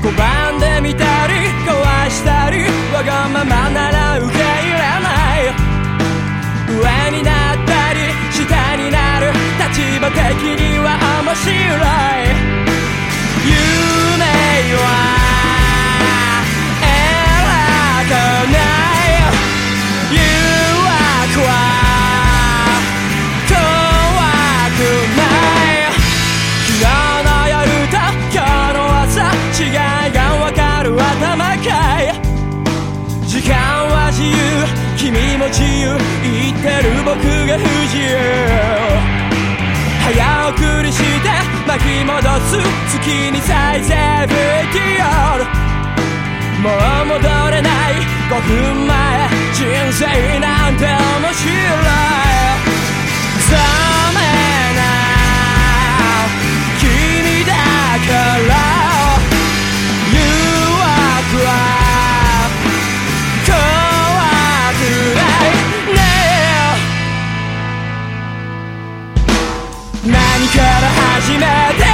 Go back. 僕が不自由早送りして巻き戻す月に再生 VTR もう戻れない5分前何から始めて